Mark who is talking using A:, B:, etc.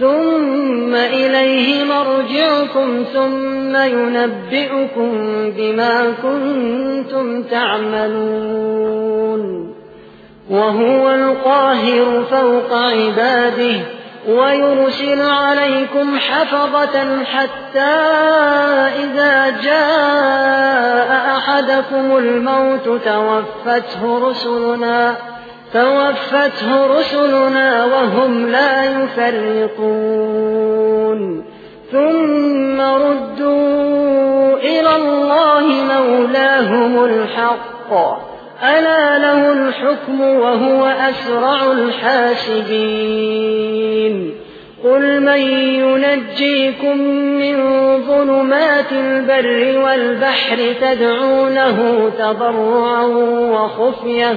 A: ثم إليه مرجعكم ثم ينبئكم بما كنتم تعملون. وهو القاهر فوق عباده ويرسل عليكم حفظة حتى إذا جاء أحدكم الموت توفته رسلنا. توفته رسلنا وهم لا يفرقون ثم ردوا إلى الله مولاهم الحق. ألا له الحكم وهو أسرع الحاسبين. قل من ينجيكم من ظلمات البر والبحر تدعونه تضرعا وخفية.